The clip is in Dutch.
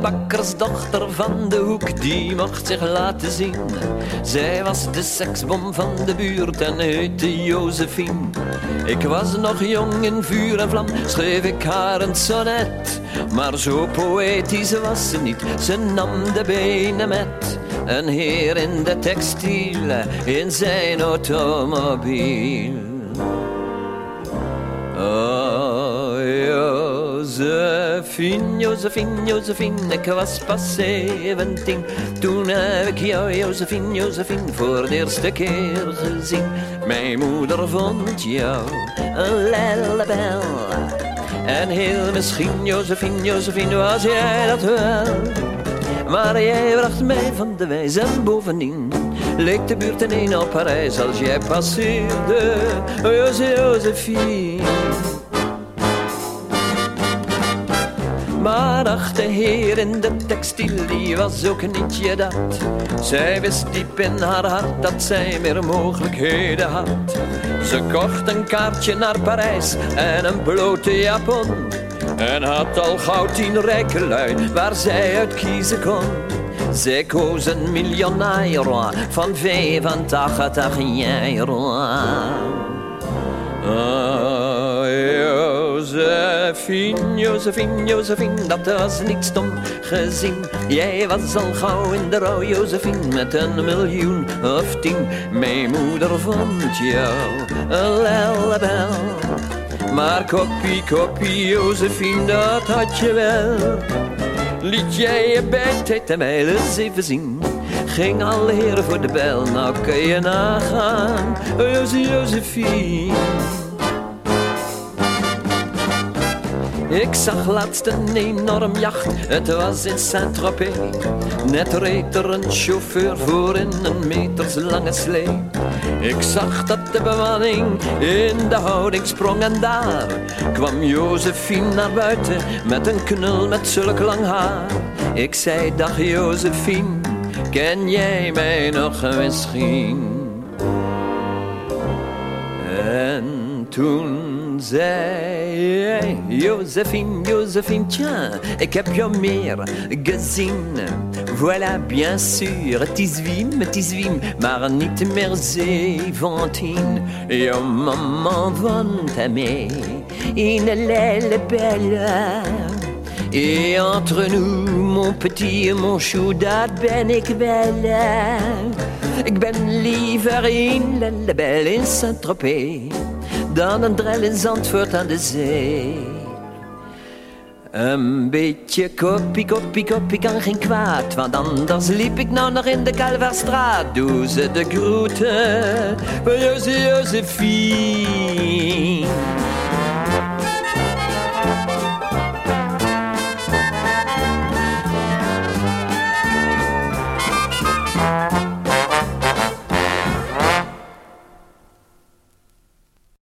bakkersdochter van de hoek, die mocht zich laten zien. Zij was de seksbom van de buurt en heette Josephine. Ik was nog jong in vuur en vlam, schreef ik haar een sonnet. Maar zo poëtisch was ze niet, ze nam de benen met. Een heer in de textiel, in zijn automobiel. Oh, Josephine, Josephine, Josephine, ik was pas zeventien. Toen heb ik jou, Josephine, Josephine, voor de eerste keer gezien. Mijn moeder vond jou een lellebel. En heel misschien, Josephine, Josephine, was jij dat wel. Maar jij bracht mij van de wijs en bovendien leek de buurt in op Parijs als jij passeerde, Josephine. Maar ach, de heer in de textiel, die was ook niet je dat. Zij wist diep in haar hart dat zij meer mogelijkheden had. Ze kocht een kaartje naar Parijs en een blote japon. En had al gauw tien rijke lui waar zij uit kiezen kon. Zij koos een miljonair van 85 jaar. Oh, Josephine, Josephine, Josephine, dat was niet stom gezien. Jij was al gauw in de rouw, Josephine, met een miljoen of tien. Mijn moeder vond jou een lellebel. Maar kopie, kopie, Josephine, dat had je wel. Liet jij je bedtijd en mij eens even zien. Ging alle heren voor de bel, nou kun je nagaan. Josephine. Ik zag laatst een enorm jacht, het was in Saint-Tropez. Net reed er een chauffeur voor in een meterslange slee. Ik zag dat de bemanning in de houding sprong en daar kwam Josephine naar buiten met een knul met zulk lang haar. Ik zei, dag Josephine, ken jij mij nog misschien? En toen zei hij, Josephine, Josephine, tiens, ik heb jou meer gezien. Voilà, bien sûr, het is Wim, het is Wim, maar niet meer zeventien. Jouw mama woont à mij in l'aile belle. Et entre nous, mon petit et mon chou, dat ben ik wel. Ik ben liever in La Belle in Saint-Tropez dan een drel in Zandvoort aan de zee. Een beetje koppie, koppie, koppie kan geen kwaad, want anders liep ik nou nog in de Kalverstraat. Doe ze de groeten van Josie Josephine.